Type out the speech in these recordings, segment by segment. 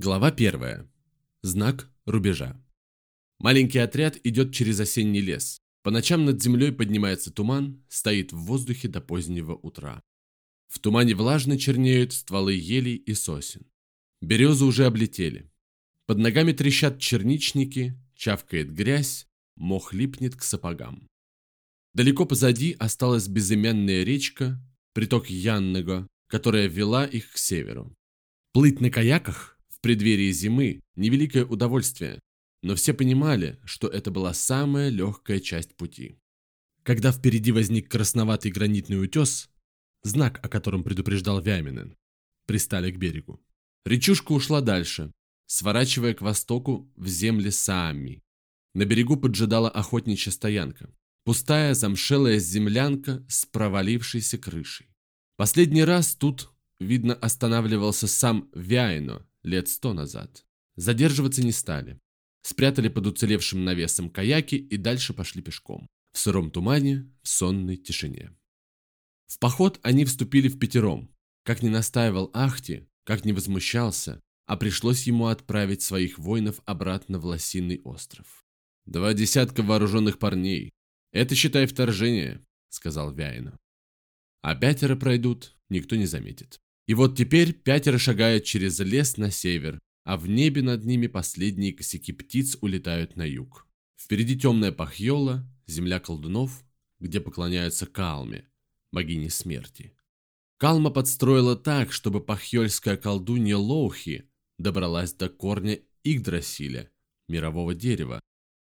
Глава 1. Знак рубежа. Маленький отряд идет через осенний лес. По ночам над землей поднимается туман, стоит в воздухе до позднего утра. В тумане влажно чернеют стволы елей и сосен. Березы уже облетели. Под ногами трещат черничники, чавкает грязь, мох липнет к сапогам. Далеко позади осталась безымянная речка, приток Янного, которая вела их к северу. Плыть на каяках в преддверии зимы – невеликое удовольствие, но все понимали, что это была самая легкая часть пути. Когда впереди возник красноватый гранитный утес, знак, о котором предупреждал Вяминен, пристали к берегу. Речушка ушла дальше, сворачивая к востоку в земли Саами. На берегу поджидала охотничья стоянка. Пустая замшелая землянка с провалившейся крышей. Последний раз тут, видно, останавливался сам Вяйно, лет сто назад. Задерживаться не стали. Спрятали под уцелевшим навесом каяки и дальше пошли пешком. В сыром тумане, в сонной тишине. В поход они вступили в пятером. Как не настаивал Ахти, как не возмущался, а пришлось ему отправить своих воинов обратно в Лосиный остров. «Два десятка вооруженных парней. Это, считай, вторжение», — сказал Вяйна. «А пятеро пройдут, никто не заметит». И вот теперь пятеро шагают через лес на север, а в небе над ними последние косяки птиц улетают на юг. Впереди темная пахьола, земля колдунов, где поклоняются Калме, богине смерти. Калма подстроила так, чтобы пахьольская колдунья Лоухи добралась до корня Игдрасиля, мирового дерева,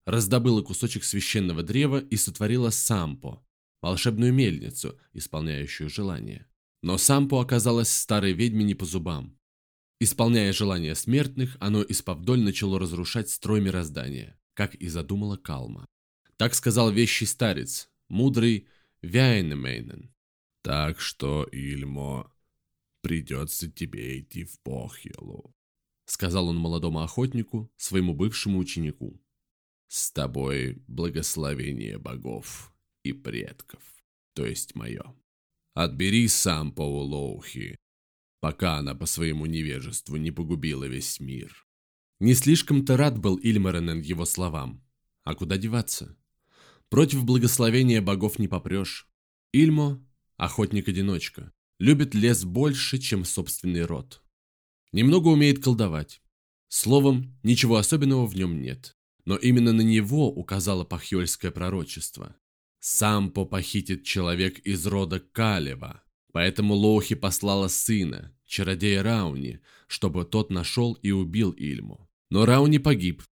раздобыла кусочек священного древа и сотворила сампо, волшебную мельницу, исполняющую желания. Но Сампо оказалось старой ведьме не по зубам. Исполняя желания смертных, оно исповдоль начало разрушать строй мироздания, как и задумала Калма. Так сказал вещий старец, мудрый Вяйнемейнен. «Так что, Ильмо, придется тебе идти в Похелу», сказал он молодому охотнику, своему бывшему ученику. «С тобой благословение богов и предков, то есть мое». Отбери сам Паулоухи, пока она по своему невежеству не погубила весь мир. Не слишком-то рад был Ильмаренен его словам. А куда деваться? Против благословения богов не попрешь. Ильмо – охотник-одиночка. Любит лес больше, чем собственный род. Немного умеет колдовать. Словом, ничего особенного в нем нет. Но именно на него указало пахьольское пророчество. Сампо похитит человек из рода Калева, поэтому Лоухи послала сына, чародея Рауни, чтобы тот нашел и убил Ильму. Но Рауни погиб,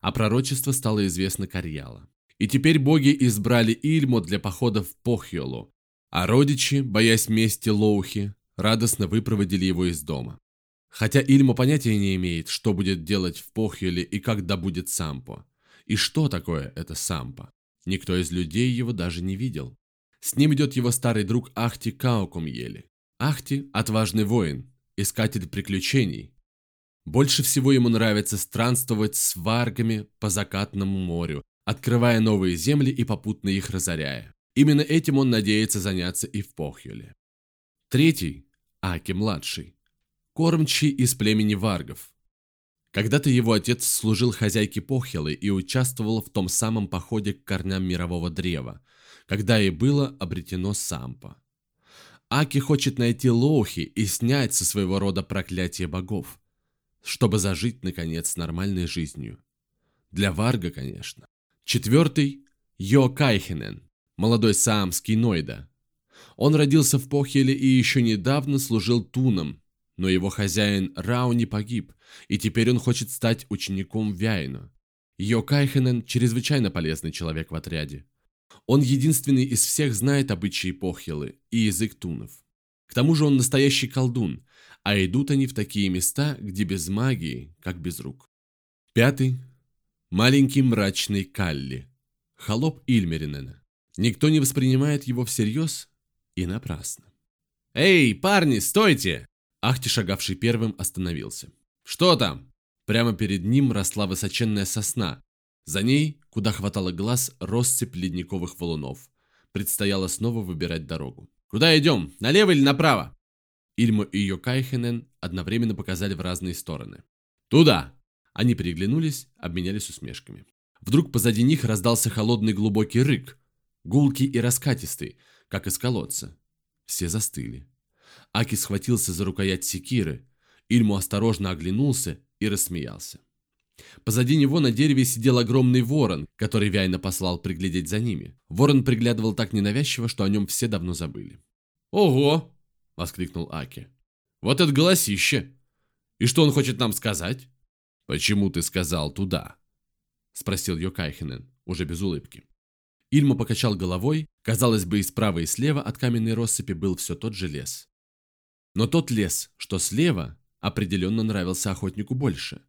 а пророчество стало известно Карьяла. И теперь боги избрали Ильму для похода в Похьолу, а родичи, боясь мести Лоухи, радостно выпроводили его из дома. Хотя Ильма понятия не имеет, что будет делать в Похьоле и как добудет Сампо. И что такое это Сампо? Никто из людей его даже не видел. С ним идет его старый друг Ахти Каукумьели. Ахти – отважный воин, искатель приключений. Больше всего ему нравится странствовать с варгами по закатному морю, открывая новые земли и попутно их разоряя. Именно этим он надеется заняться и в Похьюле. Третий – Аки-младший. Кормчий из племени варгов. Когда-то его отец служил хозяйке Похилы и участвовал в том самом походе к корням мирового древа, когда и было обретено Сампа. Аки хочет найти Лохи и снять со своего рода проклятие богов, чтобы зажить, наконец, нормальной жизнью. Для Варга, конечно. Четвертый – Йо Кайхенен, молодой саамский Нойда. Он родился в Похеле и еще недавно служил туном но его хозяин Рауни погиб, и теперь он хочет стать учеником Вяйну. Йо Кайхенен – чрезвычайно полезный человек в отряде. Он единственный из всех знает обычаи Похилы и язык тунов. К тому же он настоящий колдун, а идут они в такие места, где без магии, как без рук. Пятый – маленький мрачный Калли, холоп Ильмеринена. Никто не воспринимает его всерьез и напрасно. «Эй, парни, стойте!» Ахти, шагавший первым, остановился. «Что там?» Прямо перед ним росла высоченная сосна. За ней, куда хватало глаз, россыпь ледниковых валунов. Предстояло снова выбирать дорогу. «Куда идем? Налево или направо?» Ильму и Йокайхенен одновременно показали в разные стороны. «Туда!» Они переглянулись, обменялись усмешками. Вдруг позади них раздался холодный глубокий рык, гулкий и раскатистый, как из колодца. Все застыли. Аки схватился за рукоять секиры, Ильму осторожно оглянулся и рассмеялся. Позади него на дереве сидел огромный ворон, который Вяйна послал приглядеть за ними. Ворон приглядывал так ненавязчиво, что о нем все давно забыли. «Ого!» — воскликнул Аки. «Вот это голосище! И что он хочет нам сказать?» «Почему ты сказал туда?» — спросил Йокайхенен, уже без улыбки. Ильма покачал головой, казалось бы, и справа и слева от каменной россыпи был все тот же лес. Но тот лес, что слева, определенно нравился охотнику больше.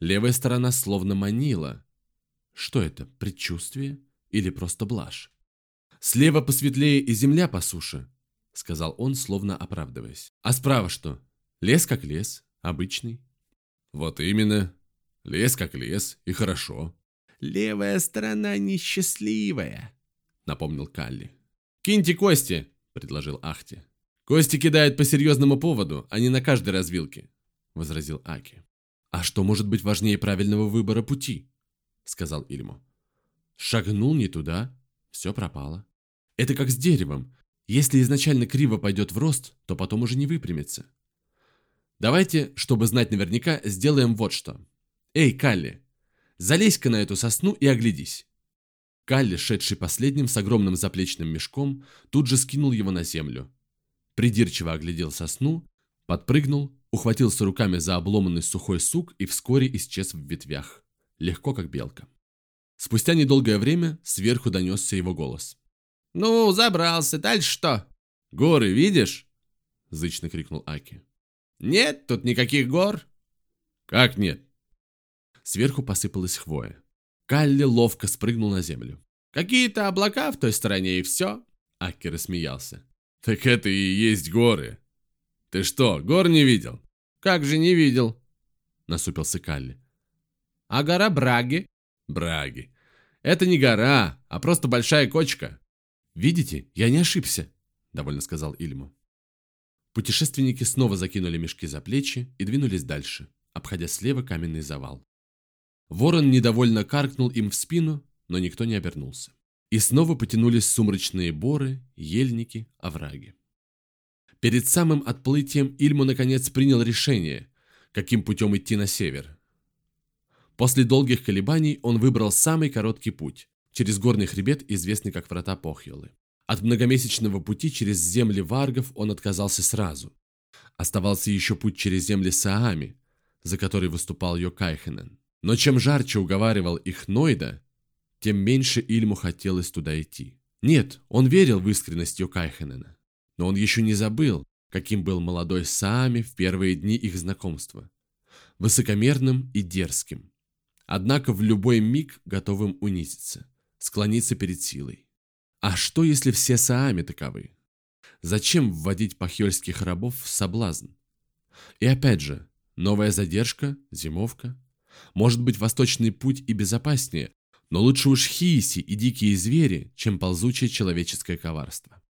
Левая сторона словно манила. Что это, предчувствие или просто блажь? «Слева посветлее и земля по суше», — сказал он, словно оправдываясь. «А справа что? Лес как лес, обычный». «Вот именно. Лес как лес, и хорошо». «Левая сторона несчастливая», — напомнил Калли. «Киньте кости», — предложил Ахти. «Кости кидают по серьезному поводу, а не на каждой развилке», — возразил Аки. «А что может быть важнее правильного выбора пути?» — сказал Ильмо. «Шагнул не туда, все пропало. Это как с деревом. Если изначально криво пойдет в рост, то потом уже не выпрямится. Давайте, чтобы знать наверняка, сделаем вот что. Эй, Калли, залезь-ка на эту сосну и оглядись». Калли, шедший последним с огромным заплечным мешком, тут же скинул его на землю, придирчиво оглядел сосну, подпрыгнул, ухватился руками за обломанный сухой сук и вскоре исчез в ветвях, легко как белка. Спустя недолгое время сверху донесся его голос. «Ну, забрался, дальше что?» «Горы видишь?» – зычно крикнул Аки. «Нет, тут никаких гор». «Как нет?» Сверху посыпалась хвоя. Калли ловко спрыгнул на землю. «Какие-то облака в той стороне и все». Аки рассмеялся. «Так это и есть горы. Ты что, гор не видел?» «Как же не видел?» Насупился Калли. «А гора Браги?» «Браги. Это не гора, а просто большая кочка». «Видите, я не ошибся», — довольно сказал Ильму. Путешественники снова закинули мешки за плечи и двинулись дальше, обходя слева каменный завал. Ворон недовольно каркнул им в спину, но никто не обернулся. И снова потянулись сумрачные боры, ельники, овраги. Перед самым отплытием Ильму наконец принял решение, каким путем идти на север. После долгих колебаний он выбрал самый короткий путь, через горный хребет, известный как Врата Похьелы. От многомесячного пути через земли варгов он отказался сразу. Оставался еще путь через земли Саами, за который выступал Йокайхенен. Но чем жарче уговаривал их Нойда, тем меньше Ильму хотелось туда идти. Нет, он верил в искренность Йокайхенена. Но он еще не забыл, каким был молодой Саами в первые дни их знакомства. Высокомерным и дерзким. Однако в любой миг готовым унизиться, склониться перед силой. А что, если все Саами таковы? Зачем вводить пахельских рабов в соблазн? И опять же, новая задержка, зимовка. Может быть, восточный путь и безопаснее, но лучше уж хииси и дикие звери, чем ползучее человеческое коварство.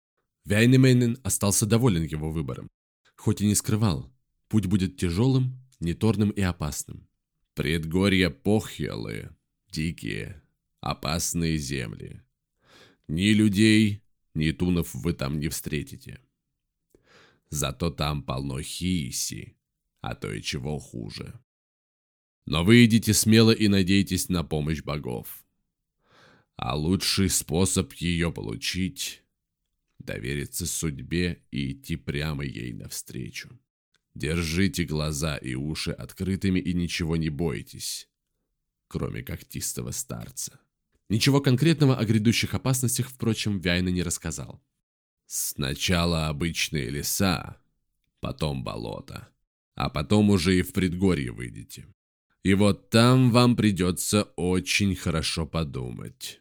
Вяйнемейнен остался доволен его выбором. Хоть и не скрывал, путь будет тяжелым, неторным и опасным. Предгорья похьелы, дикие, опасные земли. Ни людей, ни тунов вы там не встретите. Зато там полно хииси, а то и чего хуже. Но вы идите смело и надейтесь на помощь богов. А лучший способ ее получить – довериться судьбе и идти прямо ей навстречу. Держите глаза и уши открытыми и ничего не бойтесь, кроме когтистого старца. Ничего конкретного о грядущих опасностях, впрочем, Вяйна не рассказал. Сначала обычные леса, потом болото, а потом уже и в предгорье выйдете. И вот там вам придется очень хорошо подумать.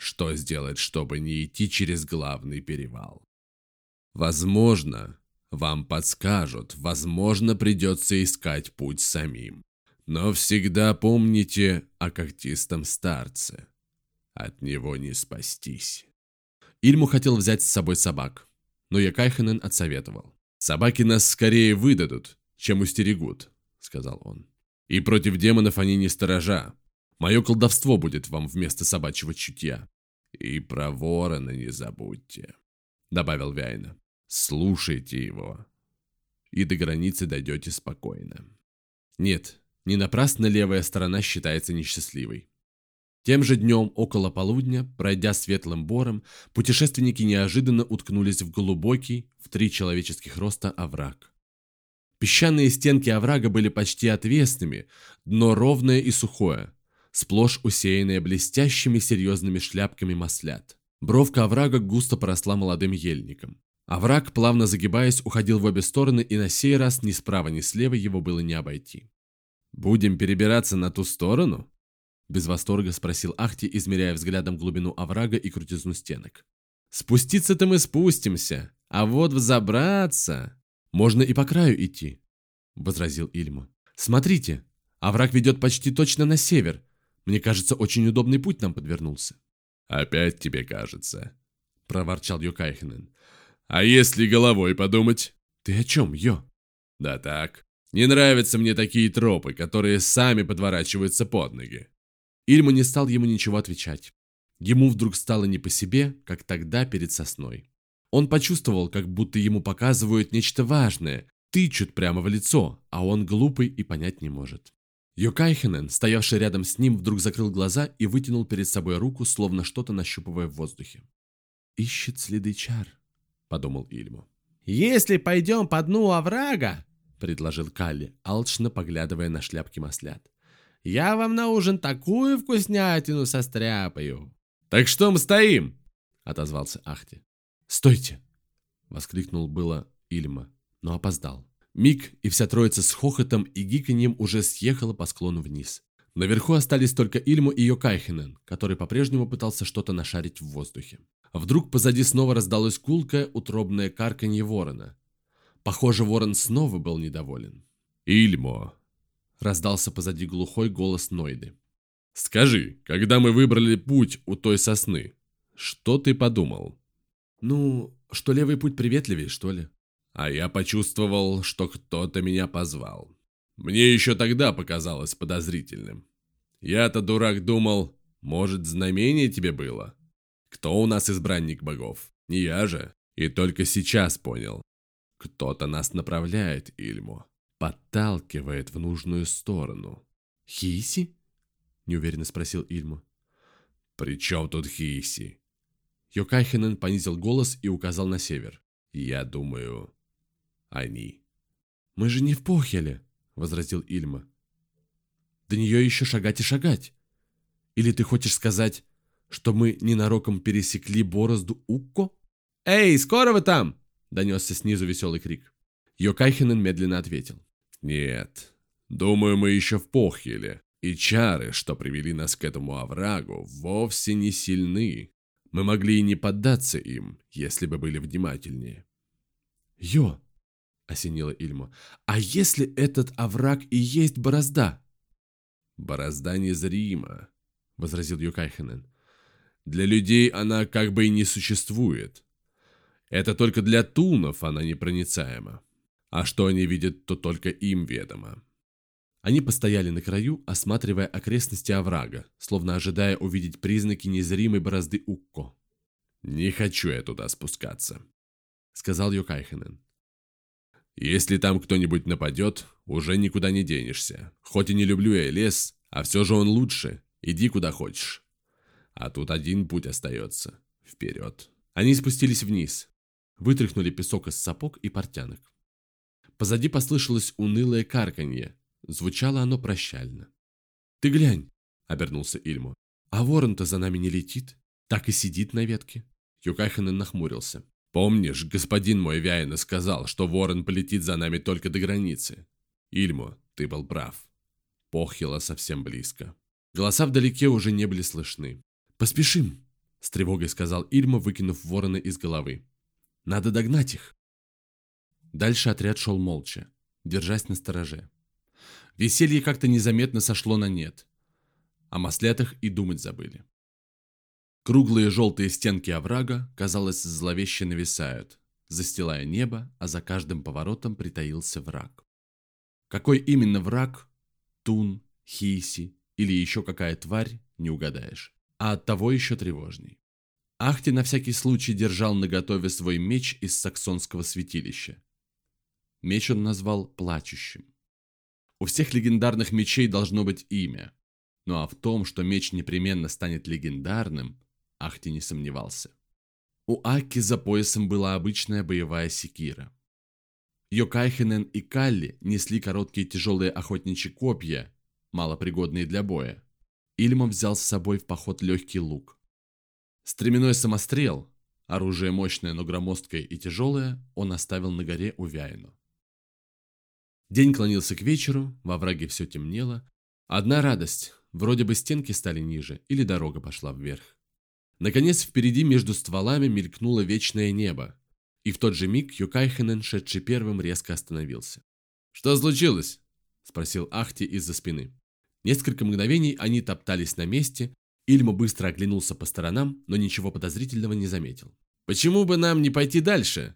Что сделать, чтобы не идти через главный перевал? Возможно, вам подскажут, возможно, придется искать путь самим. Но всегда помните о когтистом старце. От него не спастись. Ильму хотел взять с собой собак, но Якайхенен отсоветовал. «Собаки нас скорее выдадут, чем устерегут», — сказал он. И против демонов они не сторожа. Мое колдовство будет вам вместо собачьего чутья. И про ворона не забудьте, добавил Вяйна. Слушайте его, и до границы дойдете спокойно. Нет, не напрасно левая сторона считается несчастливой. Тем же днем, около полудня, пройдя светлым бором, путешественники неожиданно уткнулись в глубокий, в три человеческих роста овраг. Песчаные стенки оврага были почти отвесными, дно ровное и сухое, сплошь усеянное блестящими серьезными шляпками маслят. Бровка оврага густо поросла молодым ельником. Овраг, плавно загибаясь, уходил в обе стороны, и на сей раз ни справа, ни слева его было не обойти. «Будем перебираться на ту сторону?» Без восторга спросил Ахти, измеряя взглядом глубину оврага и крутизну стенок. «Спуститься-то мы спустимся, а вот взобраться...» «Можно и по краю идти», — возразил Ильма. «Смотрите, овраг ведет почти точно на север. Мне кажется, очень удобный путь нам подвернулся». «Опять тебе кажется», — проворчал Юкайхенен. А если головой подумать? Ты о чем, Йо? Да так. Не нравятся мне такие тропы, которые сами подворачиваются под ноги. Ильма не стал ему ничего отвечать. Ему вдруг стало не по себе, как тогда перед сосной. Он почувствовал, как будто ему показывают нечто важное, тычут прямо в лицо, а он глупый и понять не может. Йокайхенен, стоявший рядом с ним, вдруг закрыл глаза и вытянул перед собой руку, словно что-то нащупывая в воздухе. «Ищет следы чар», подумал Ильму. «Если пойдем по дну оврага», — предложил Калли, алчно поглядывая на шляпки маслят, «я вам на ужин такую вкуснятину состряпаю». «Так что мы стоим?» — отозвался Ахти. «Стойте!» — воскликнул было Ильма, но опоздал. Миг, и вся троица с хохотом и гиканьем уже съехала по склону вниз. Наверху остались только Ильму и Йокайхенен, который по-прежнему пытался что-то нашарить в воздухе. Вдруг позади снова раздалось кулкое, утробное карканье ворона. Похоже, ворон снова был недоволен. «Ильмо!» — раздался позади глухой голос Нойды. «Скажи, когда мы выбрали путь у той сосны, что ты подумал?» «Ну, что левый путь приветливее, что ли?» «А я почувствовал, что кто-то меня позвал. Мне еще тогда показалось подозрительным. Я-то, дурак, думал, может, знамение тебе было?» Кто у нас избранник богов? Не я же. И только сейчас понял. Кто-то нас направляет, Ильмо. Подталкивает в нужную сторону. «Хиси?» – неуверенно спросил Ильмо. «При чем тут Хиси?» Йокайхенен понизил голос и указал на север. «Я думаю, они». «Мы же не в Похеле», – возразил Ильма. «До нее еще шагать и шагать. Или ты хочешь сказать, что мы ненароком пересекли борозду Укко? «Эй, скоро вы там?» – донесся снизу веселый крик. Йокайхенен медленно ответил. «Нет, думаю, мы еще в Похеле, и чары, что привели нас к этому оврагу, вовсе не сильны. Мы могли и не поддаться им, если бы были внимательнее». «Йо!» – осенила Ильма. «А если этот овраг и есть борозда?» «Борозда незрима», – возразил Юкайхенен. Для людей она как бы и не существует. Это только для тунов она непроницаема. А что они видят, то только им ведомо. Они постояли на краю, осматривая окрестности оврага, словно ожидая увидеть признаки незримой борозды Укко. «Не хочу я туда спускаться», — сказал Йокайхенен. «Если там кто-нибудь нападет, уже никуда не денешься. Хоть и не люблю я лес, а все же он лучше. Иди куда хочешь. А тут один путь остается. Вперед. Они спустились вниз. Вытряхнули песок из сапог и портянок. Позади послышалось унылое карканье. Звучало оно прощально. «Ты глянь!» — обернулся Ильмо. «А ворон-то за нами не летит. Так и сидит на ветке». Юкайханен нахмурился. «Помнишь, господин мой Вяйна сказал, что ворон полетит за нами только до границы? Ильмо, ты был прав. Похила совсем близко». Голоса вдалеке уже не были слышны. «Поспешим!» – с тревогой сказал Ильма, выкинув ворона из головы. «Надо догнать их!» Дальше отряд шел молча, держась на стороже. Веселье как-то незаметно сошло на нет. О маслятах и думать забыли. Круглые желтые стенки оврага, казалось, зловеще нависают, застилая небо, а за каждым поворотом притаился враг. Какой именно враг, Тун, Хиси или еще какая тварь, не угадаешь. А от того еще тревожней. Ахти на всякий случай держал наготове свой меч из саксонского святилища. Меч он назвал «плачущим». У всех легендарных мечей должно быть имя. Ну а в том, что меч непременно станет легендарным, Ахти не сомневался. У Аки за поясом была обычная боевая секира. Йокайхенен и Калли несли короткие тяжелые охотничьи копья, малопригодные для боя. Ильмом взял с собой в поход легкий лук. Стременной самострел, оружие мощное, но громоздкое и тяжелое, он оставил на горе у Вяйну. День клонился к вечеру, во враге все темнело. Одна радость, вроде бы стенки стали ниже, или дорога пошла вверх. Наконец, впереди между стволами мелькнуло вечное небо, и в тот же миг Юкайхенен, шедший первым, резко остановился. «Что случилось?» – спросил Ахти из-за спины. Несколько мгновений они топтались на месте, Ильма быстро оглянулся по сторонам, но ничего подозрительного не заметил. «Почему бы нам не пойти дальше?»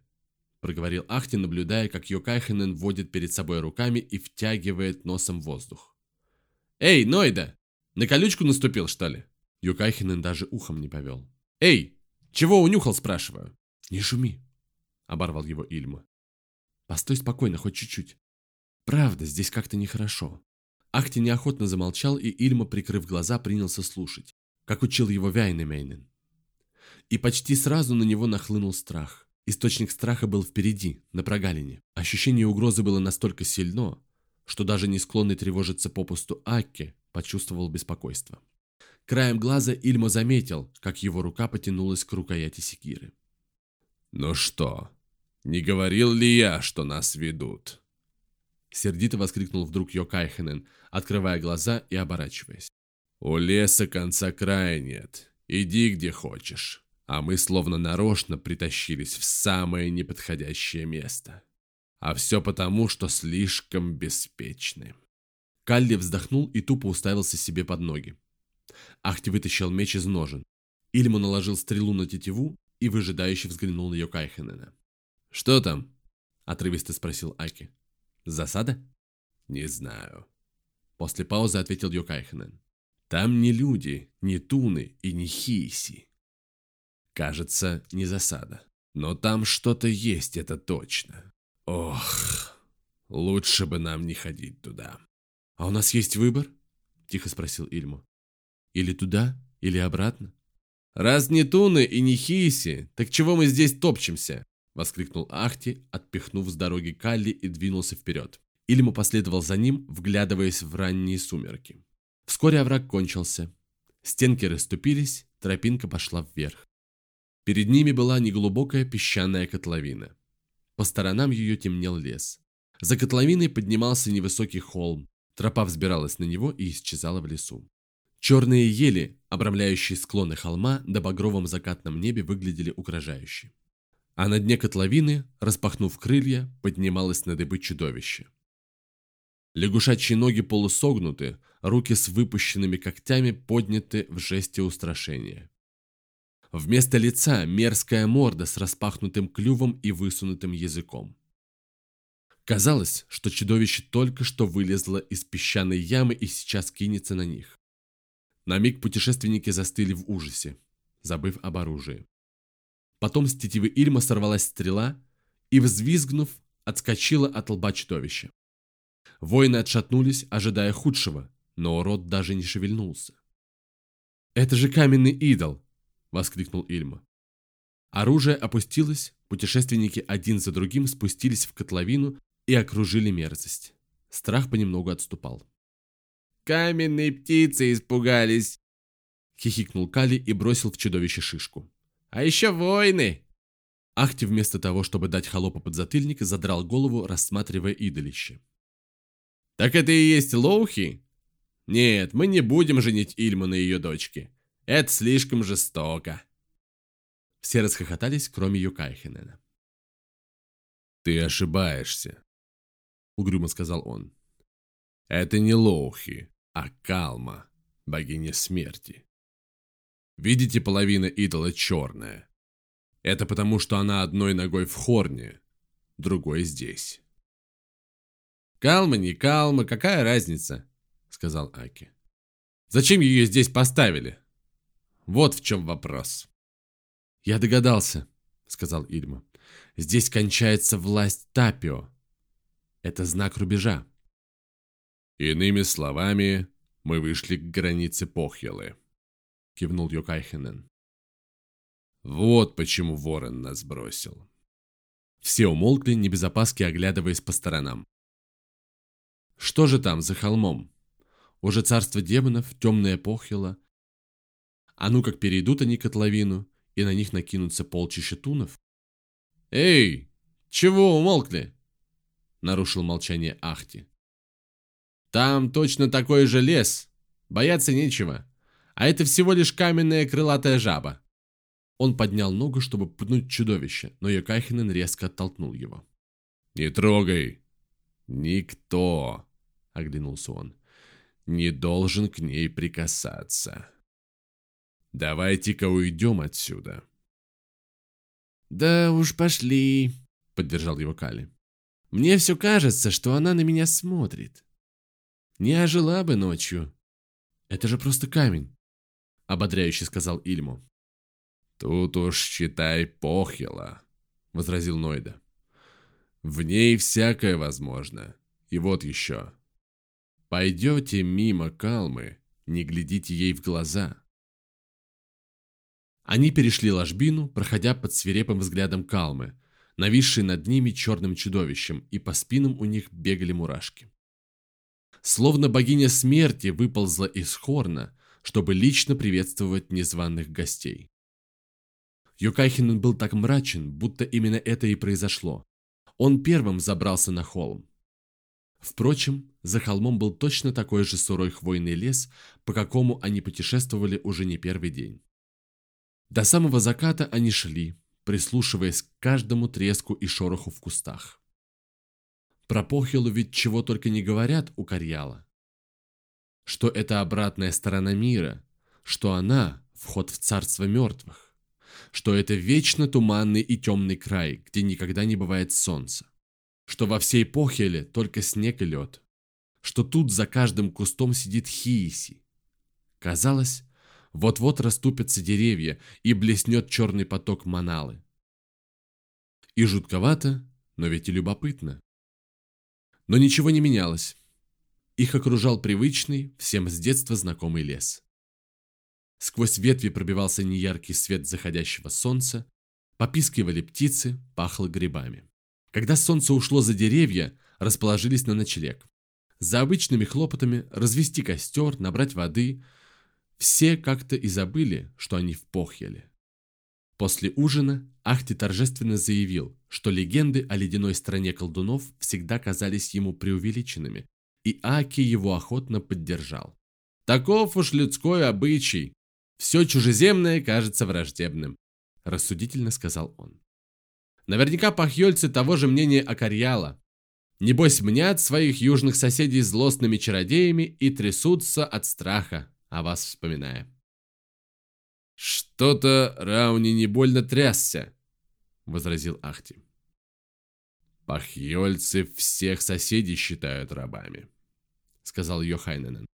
проговорил Ахти, наблюдая, как Йокайхенен водит перед собой руками и втягивает носом воздух. «Эй, Нойда! На колючку наступил, что ли?» Йокайхенен даже ухом не повел. «Эй, чего унюхал, спрашиваю?» «Не шуми!» — оборвал его Ильма. «Постой спокойно, хоть чуть-чуть. Правда, здесь как-то нехорошо». Ахти неохотно замолчал, и Ильма, прикрыв глаза, принялся слушать, как учил его Вяйнемейнен. И почти сразу на него нахлынул страх. Источник страха был впереди, на прогалине. Ощущение угрозы было настолько сильно, что даже не склонный тревожиться попусту Акке почувствовал беспокойство. Краем глаза Ильмо заметил, как его рука потянулась к рукояти секиры. «Ну что, не говорил ли я, что нас ведут?» Сердито воскликнул вдруг Йокайхенен, открывая глаза и оборачиваясь. «У леса конца края нет. Иди где хочешь а мы словно нарочно притащились в самое неподходящее место. А все потому, что слишком беспечны. Калли вздохнул и тупо уставился себе под ноги. Ахти вытащил меч из ножен. Ильму наложил стрелу на тетиву и выжидающе взглянул на Йокайхенена. «Что там?» – отрывисто спросил Аки. «Засада?» «Не знаю». После паузы ответил Йокайхенен. «Там не люди, не туны и не хиси. Кажется, не засада. Но там что-то есть, это точно. Ох, лучше бы нам не ходить туда. А у нас есть выбор? Тихо спросил Ильму. Или туда, или обратно? Раз не Туны и не Хиси, так чего мы здесь топчемся? Воскликнул Ахти, отпихнув с дороги Калли и двинулся вперед. Ильму последовал за ним, вглядываясь в ранние сумерки. Вскоре овраг кончился. Стенки расступились, тропинка пошла вверх. Перед ними была неглубокая песчаная котловина. По сторонам ее темнел лес. За котловиной поднимался невысокий холм. Тропа взбиралась на него и исчезала в лесу. Черные ели, обрамляющие склоны холма, до багровом закатном небе выглядели угрожающе. А на дне котловины, распахнув крылья, поднималось на дыбы чудовище. Лягушачьи ноги полусогнуты, руки с выпущенными когтями подняты в жесте устрашения. Вместо лица мерзкая морда с распахнутым клювом и высунутым языком. Казалось, что чудовище только что вылезло из песчаной ямы и сейчас кинется на них. На миг путешественники застыли в ужасе, забыв об оружии. Потом с тетивы Ильма сорвалась стрела и, взвизгнув, отскочила от лба чудовища. Воины отшатнулись, ожидая худшего, но урод даже не шевельнулся. «Это же каменный идол!» воскликнул Ильма. Оружие опустилось, путешественники один за другим спустились в котловину и окружили мерзость. Страх понемногу отступал. «Каменные птицы испугались!» Хихикнул Кали и бросил в чудовище шишку. «А еще войны!» Ахти вместо того, чтобы дать холопа подзатыльник, задрал голову, рассматривая идолище. «Так это и есть Лоухи? Нет, мы не будем женить Ильму на ее дочке. Это слишком жестоко. Все расхохотались, кроме Юкайхенена. «Ты ошибаешься», — угрюмо сказал он. «Это не Лоухи, а Калма, богиня смерти. Видите, половина идола черная. Это потому, что она одной ногой в хорне, другой здесь». «Калма, не Калма, какая разница?» сказал Аки. «Зачем ее здесь поставили? Вот в чем вопрос». «Я догадался», — сказал Ильма. «Здесь кончается власть Тапио. Это знак рубежа». «Иными словами, мы вышли к границе Похьелы», — кивнул Йокайхенен. «Вот почему ворон нас бросил». Все умолкли, не без опаски оглядываясь по сторонам. Что же там за холмом? Уже царство демонов, темная похила. А ну как перейдут они котловину, и на них накинутся полчища тунов? «Эй, чего умолкли?» Нарушил молчание Ахти. «Там точно такой же лес. Бояться нечего. А это всего лишь каменная крылатая жаба». Он поднял ногу, чтобы пнуть чудовище, но Йокахинен резко оттолкнул его. «Не трогай! Никто!» — оглянулся он. «Не должен к ней прикасаться. Давайте-ка уйдем отсюда». «Да уж пошли», — поддержал его Кали. «Мне все кажется, что она на меня смотрит. Не ожила бы ночью». «Это же просто камень», — ободряюще сказал Ильму. «Тут уж, считай, похила», — возразил Нойда. «В ней всякое возможно. И вот еще. Пойдете мимо Калмы, не глядите ей в глаза». Они перешли ложбину, проходя под свирепым взглядом Калмы, нависшей над ними черным чудовищем, и по спинам у них бегали мурашки. Словно богиня смерти выползла из хорна, чтобы лично приветствовать незваных гостей. Юкайхинен был так мрачен, будто именно это и произошло. Он первым забрался на холм. Впрочем, за холмом был точно такой же сырой хвойный лес, по какому они путешествовали уже не первый день. До самого заката они шли, прислушиваясь к каждому треску и шороху в кустах. Про Похилу ведь чего только не говорят у Карьяла. Что это обратная сторона мира, что она – вход в царство мертвых, что это вечно туманный и темный край, где никогда не бывает солнца, что во всей Похиле только снег и лед, что тут за каждым кустом сидит Хииси. Казалось, вот-вот расступятся деревья и блеснет черный поток маналы. И жутковато, но ведь и любопытно. Но ничего не менялось. Их окружал привычный, всем с детства знакомый лес. Сквозь ветви пробивался неяркий свет заходящего солнца, попискивали птицы, пахло грибами. Когда солнце ушло за деревья, расположились на ночлег. За обычными хлопотами развести костер, набрать воды – все как-то и забыли, что они в Похьеле. После ужина Ахти торжественно заявил, что легенды о ледяной стране колдунов всегда казались ему преувеличенными, и Аки его охотно поддержал. «Таков уж людской обычай. Все чужеземное кажется враждебным», – рассудительно сказал он. «Наверняка пахьёльцы того же мнения о Карьяла. Небось мнят своих южных соседей злостными чародеями и трясутся от страха, о вас вспоминая. «Что-то Рауни не больно трясся», — возразил Ахти. «Пахьёльцы всех соседей считают рабами», — сказал Йохайненен.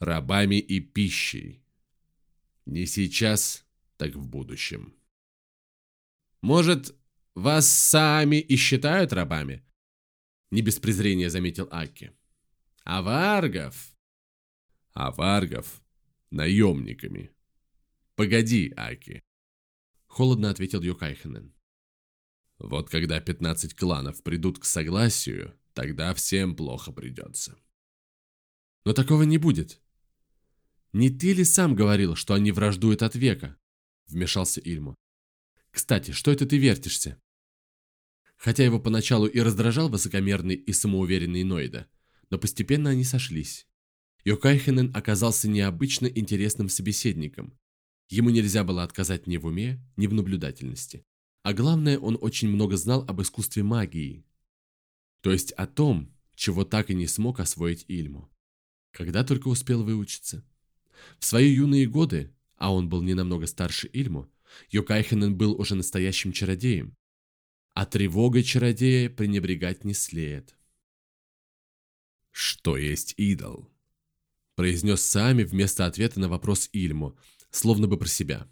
«Рабами и пищей. Не сейчас, так в будущем». «Может, вас сами и считают рабами?» Не без презрения заметил Аки. «А варгов?» а варгов — наемниками. «Погоди, Аки!» — холодно ответил Йокайхенен. «Вот когда пятнадцать кланов придут к согласию, тогда всем плохо придется». «Но такого не будет. Не ты ли сам говорил, что они враждуют от века?» — вмешался Ильму. «Кстати, что это ты вертишься?» Хотя его поначалу и раздражал высокомерный и самоуверенный Ноида, но постепенно они сошлись. Йокайхенен оказался необычно интересным собеседником. Ему нельзя было отказать ни в уме, ни в наблюдательности. А главное, он очень много знал об искусстве магии. То есть о том, чего так и не смог освоить Ильму. Когда только успел выучиться. В свои юные годы, а он был не намного старше Ильму, Йокайхенен был уже настоящим чародеем. А тревогой чародея пренебрегать не след. Что есть идол? произнес Сами вместо ответа на вопрос Ильму, словно бы про себя.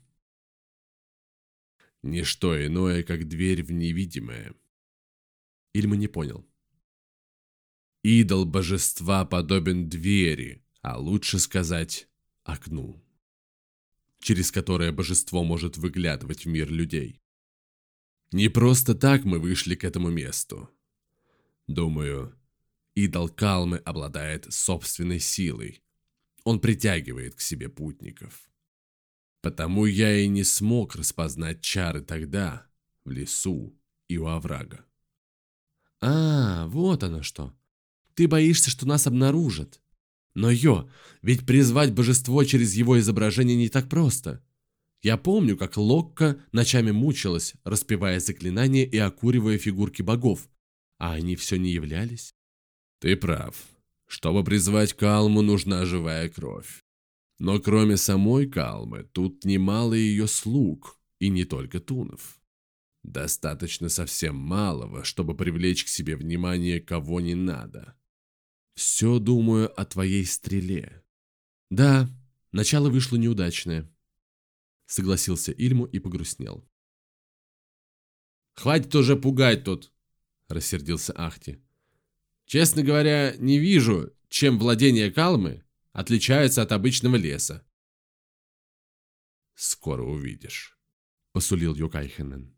Ничто иное, как дверь в невидимое. Ильма не понял. Идол божества подобен двери, а лучше сказать окну, через которое божество может выглядывать в мир людей. Не просто так мы вышли к этому месту. Думаю, идол Калмы обладает собственной силой. Он притягивает к себе путников. Потому я и не смог распознать чары тогда, в лесу и у оврага. А, вот оно что. Ты боишься, что нас обнаружат. Но, Йо, ведь призвать божество через его изображение не так просто. Я помню, как Локка ночами мучилась, распевая заклинания и окуривая фигурки богов, а они все не являлись. Ты прав. Чтобы призвать Калму, нужна живая кровь. Но кроме самой Калмы, тут немало ее слуг, и не только тунов. Достаточно совсем малого, чтобы привлечь к себе внимание кого не надо. Все думаю о твоей стреле. Да, начало вышло неудачное. Согласился Ильму и погрустнел. «Хватит уже пугать тут!» – рассердился Ахти. «Честно говоря, не вижу, чем владение Калмы отличается от обычного леса». «Скоро увидишь», – посулил Юкайхенен.